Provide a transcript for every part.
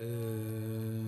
Uh.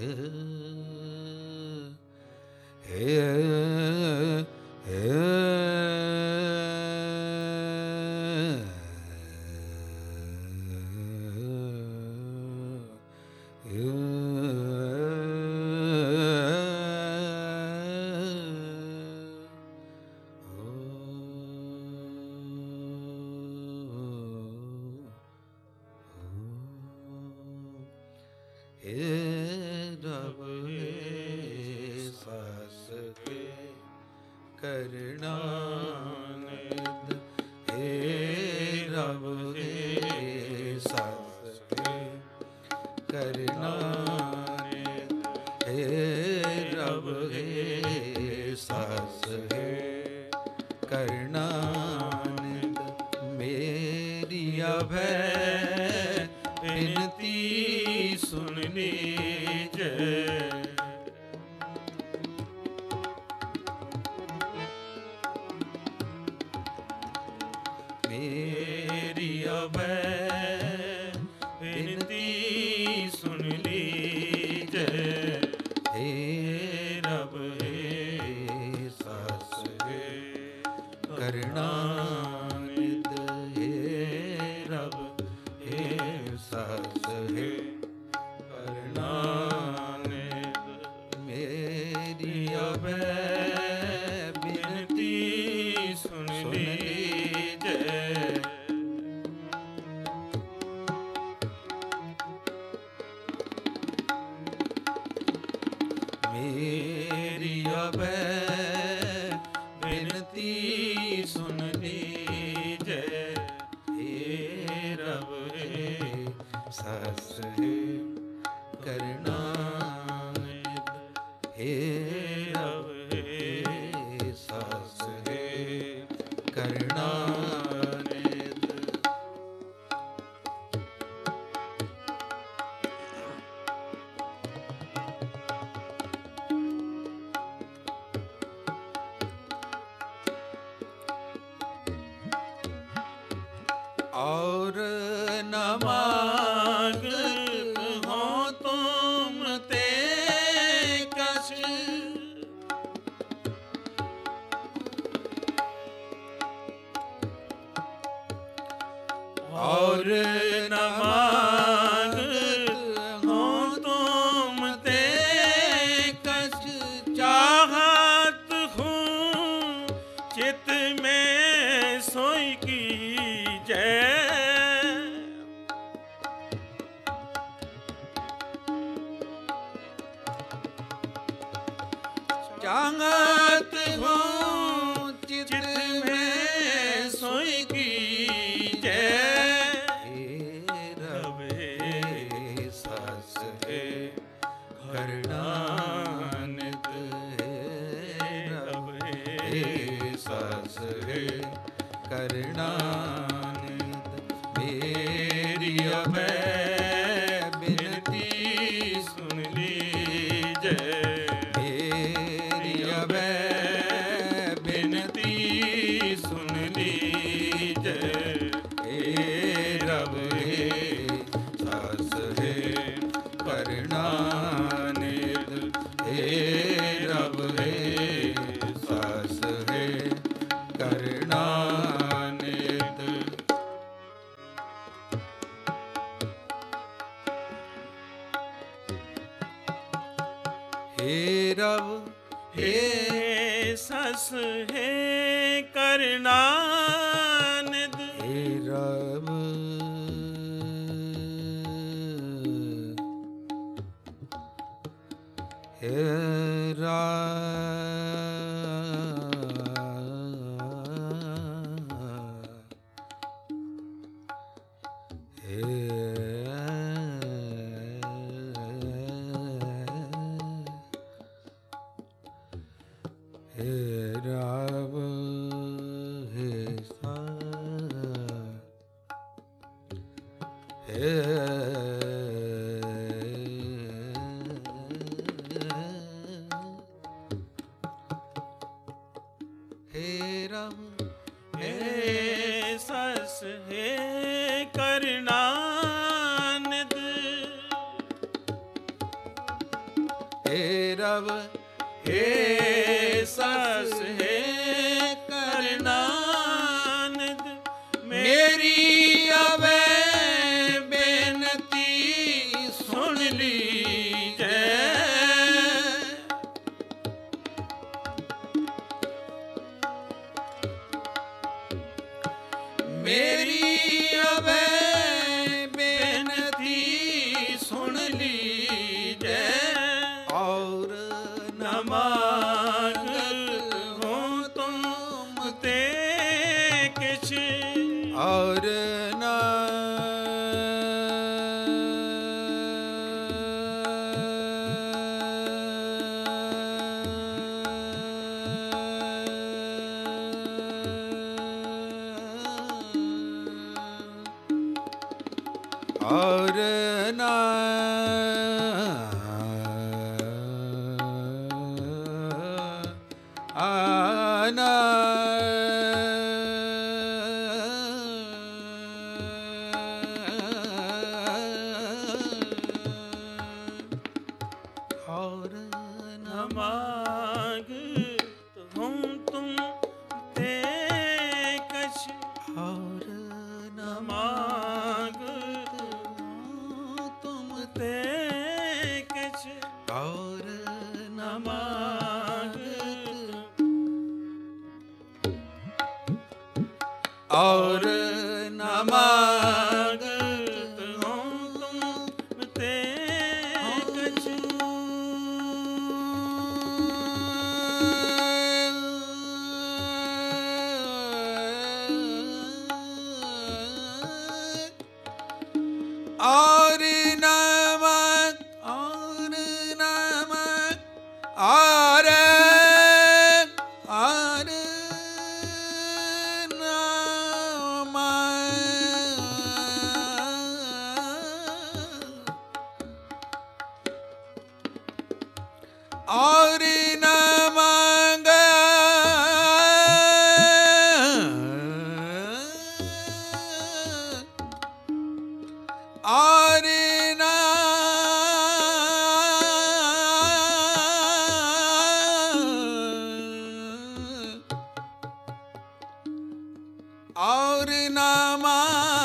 Uh. ਬਿਨਤੀ ਸੁਣਨੇ। sense. में सोई की heaven. ਨਾ और नामा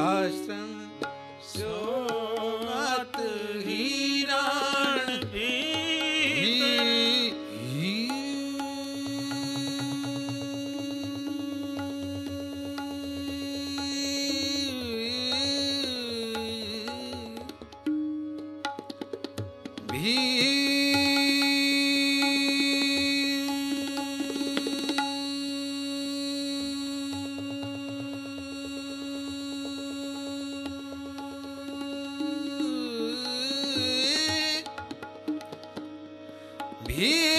शास्त्रम् he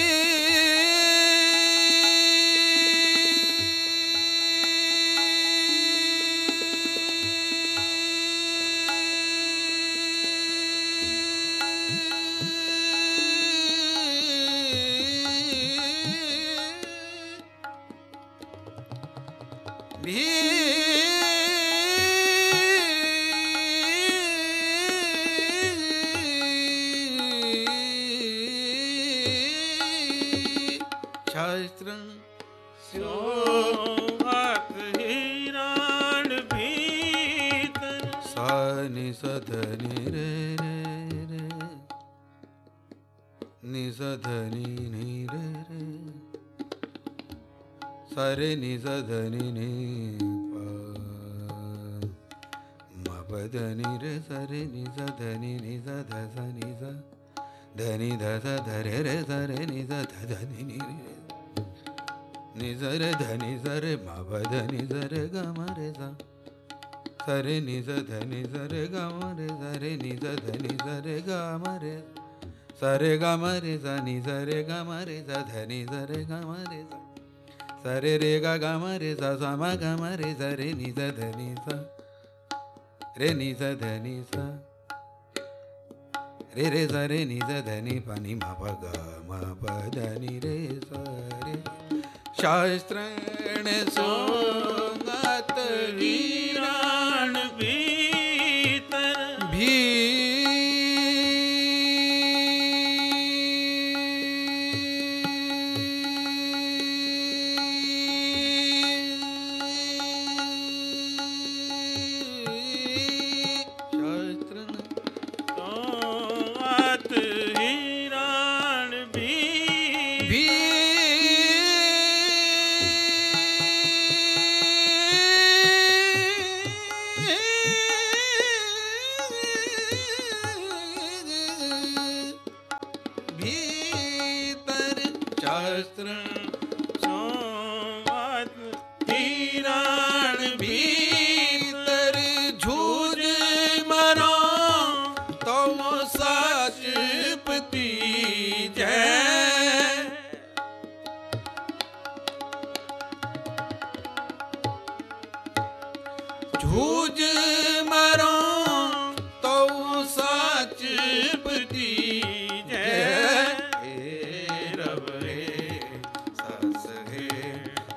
ध नि रे स रे नि स ध नि नि स ध स नि स ध नि ध स ध रे रे स रे नि स ध ध नि नि रे नि स रे ध नि स रे म भ ध नि स रे ग म रे स स रे नि स ध नि स रे ग म रे स रे नि स ध नि स रे ग म रे स रे ग म रे स नि स रे ग म रे स ध नि स रे ग म रे स रे रे ग ग म रे स स म ग म रे स रे नि स ध नि स re ni sa da ni sa re re sa re ni sa da ni pa ni ma pa ga ma pa da ni re sa re ਸ਼ਾਸਤ੍ਰਣ ਸੋਗਤ ਹੀਰਾਣ ਪੀਤਰ ਭੀ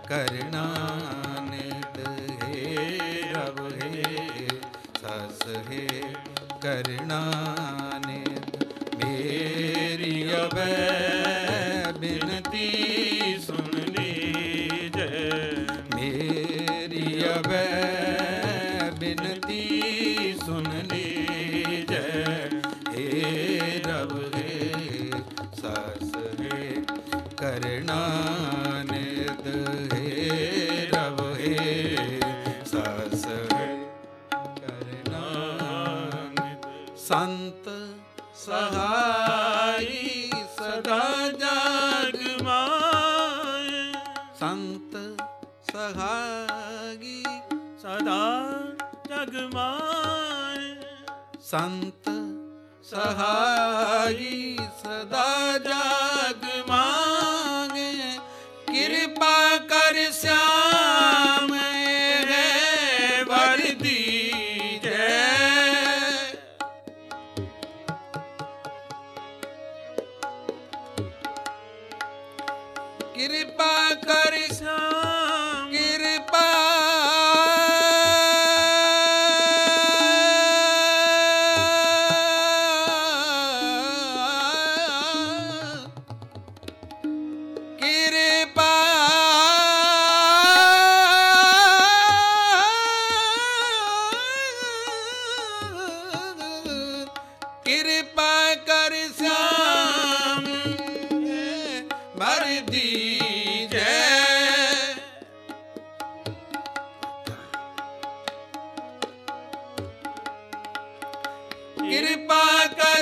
ਕਰਨਾ ਨਿਤ ਹੈ ਰਬ ਹੈ ਸਸ ਹੈ ਕਰਣਾ ਜਾਗ ਕਿਰਪਾ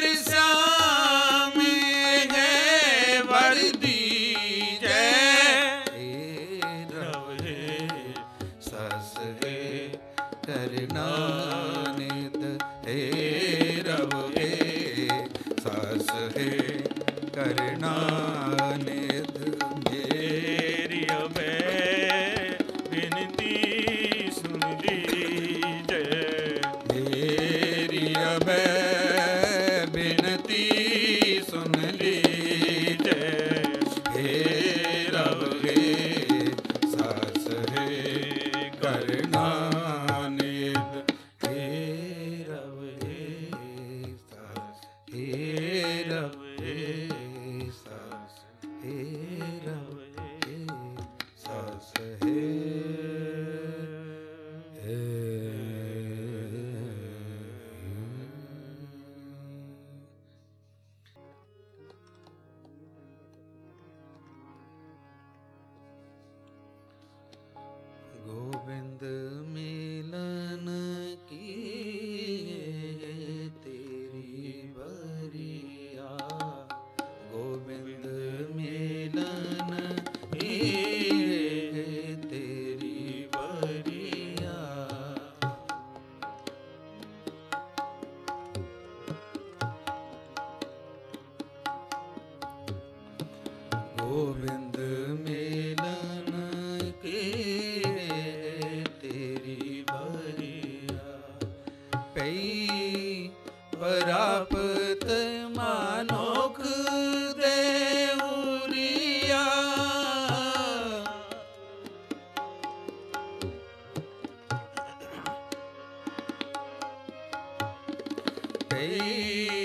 ಕೈ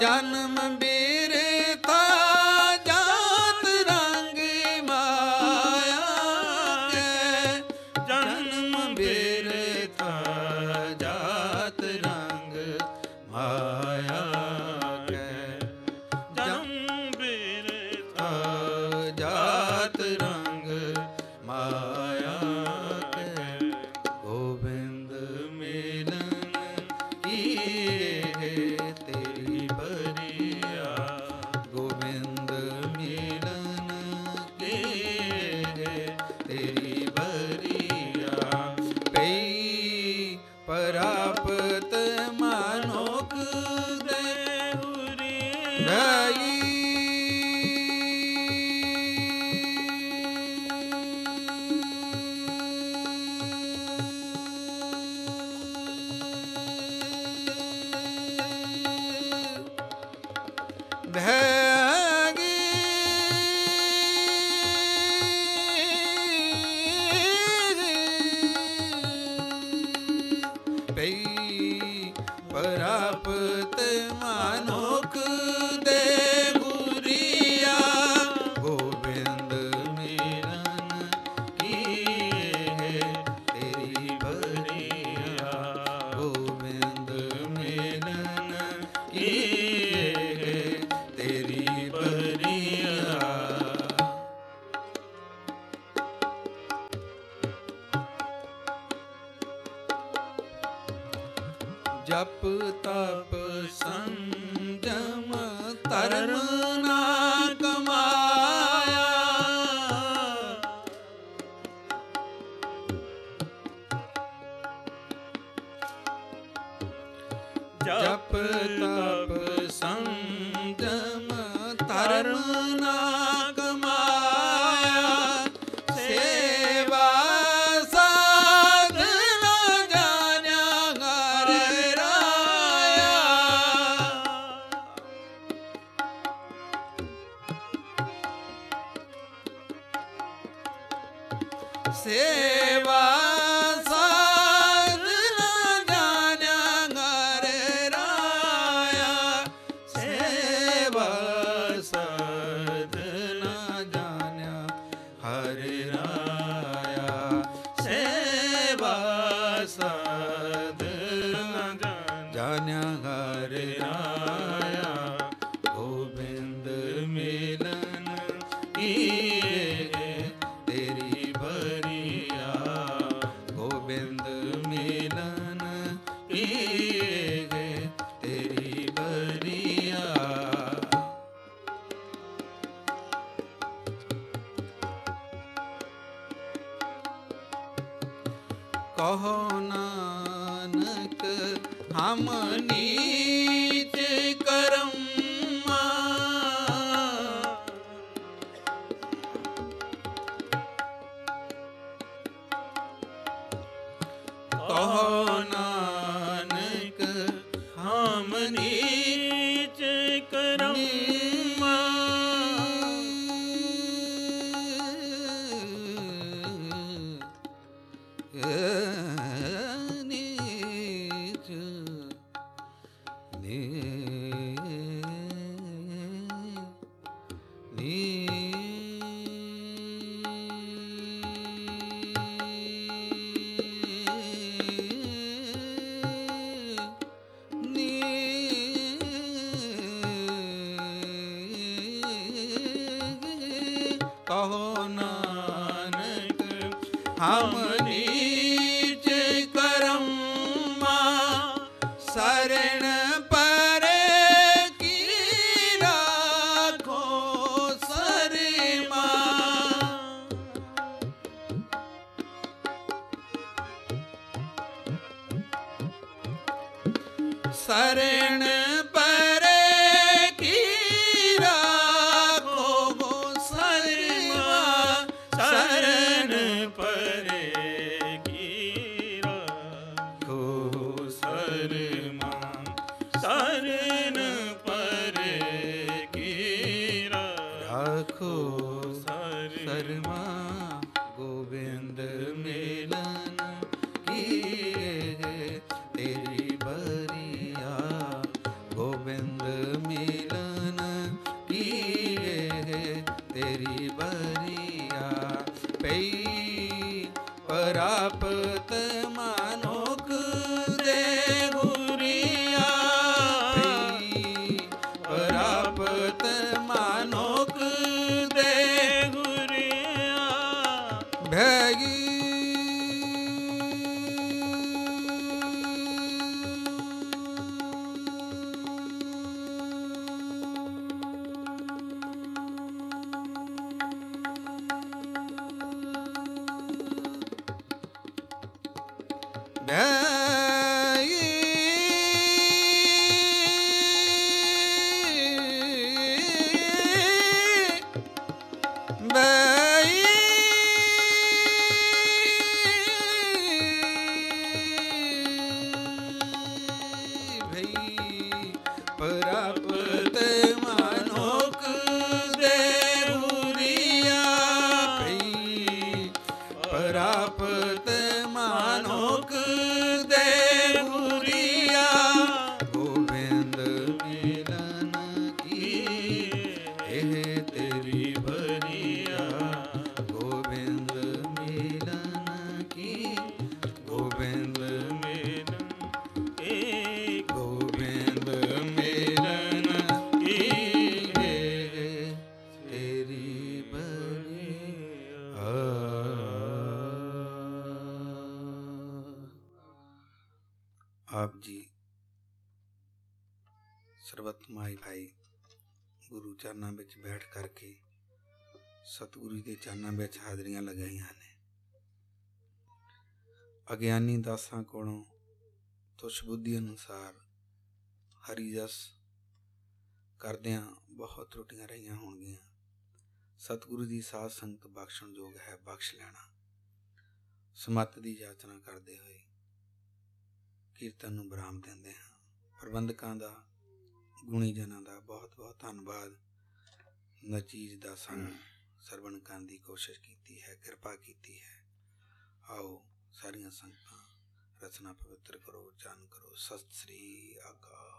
ਜਨਮ ਮੇਰੇ ਜਪ ਨੀ Yeah. ਆਪ ਜੀ। ਸਰਬਤਮਾਈ ਭਾਈ, ਗੁਰੂ ਚਰਨਾਂ ਵਿੱਚ ਬੈਠ ਕਰਕੇ ਸਤਿਗੁਰੂ ਦੇ ਚਰਨਾਂ ਵਿੱਚ ਹਾਜ਼ਰੀਆਂ ਲਗਾਈਆਂ ਨੇ। ਅਗਿਆਨੀ ਦਾਸਾਂ ਕੋਲੋਂ ਤੁਛ ਬੁੱਧੀ ਅਨੁਸਾਰ ਹਰੀ ਜਸ ਕਰਦਿਆਂ ਬਹੁਤ ਤਰੁੱਟੀਆਂ ਰਹੀਆਂ ਹੋਣਗੀਆਂ। ਸਤਿਗੁਰੂ ਦੀ ਸਾਧ ਸੰਗਤ ਬਖਸ਼ਣ ਯੋਗ ਹੈ, ਬਖਸ਼ ਲੈਣਾ। ਸਮੱਤ ਦੀ ਯਾਚਨਾ ਕਰਦੇ ਹੋਏ ਕੀਰਤਨ ਨੂੰ ਬਰਾਮ ਦਿੰਦੇ ਹਾਂ। ਪ੍ਰਬੰਧਕਾਂ ਦਾ ਗੁਣੀ ਜਨਾਂ ਦਾ ਬਹੁਤ ਬਹੁਤ ਧੰਨਵਾਦ। ਨਚੀਜ ਦਾ ਸਾਨੂੰ ਸਰਵਣ ਕਰਨ ਦੀ ਕੋਸ਼ਿਸ਼ ਕੀਤੀ ਹੈ, ਕਿਰਪਾ ਕੀਤੀ ਹੈ। ਆਓ ਸਾਰੀਆਂ ਸੰਗਤਾਂ ਰਚਨਾ ਪਵਿੱਤਰ ਕਰੋ ਜਨ ਕਰੋ। ਸਤਿ ਸ੍ਰੀ ਅਕਾਲ।